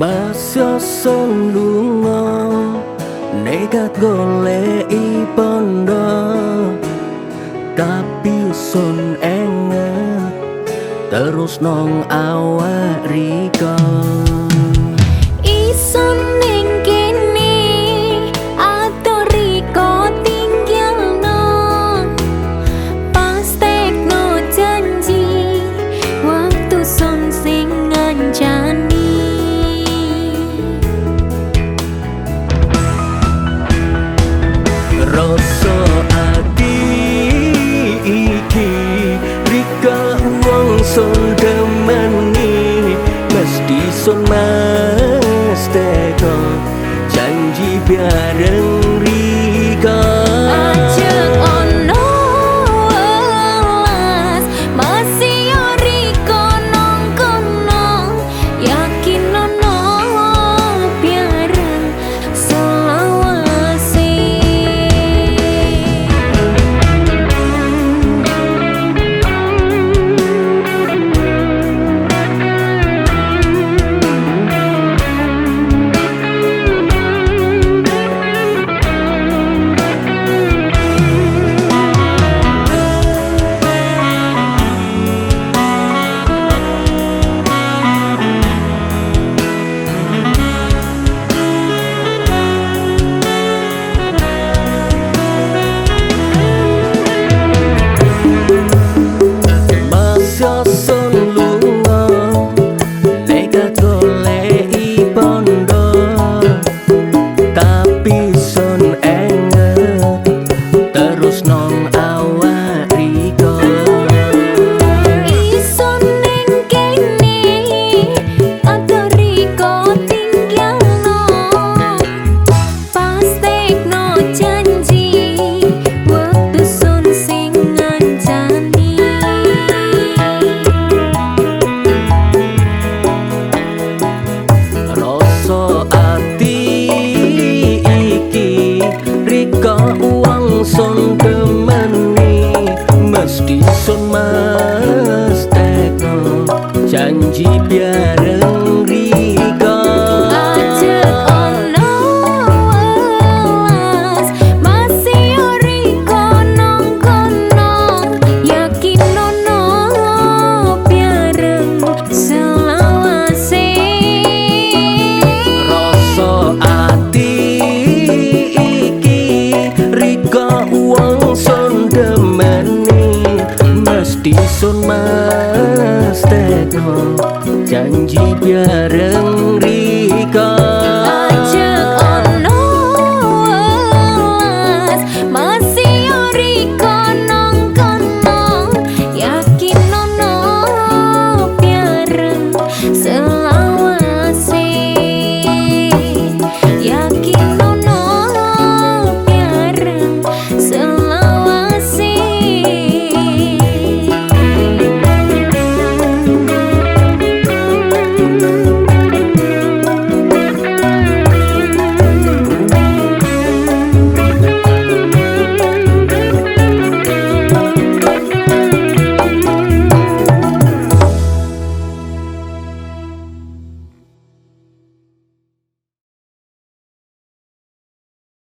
Basio solo lungo Negat golei son más de con janji biareng janji biar janji biareng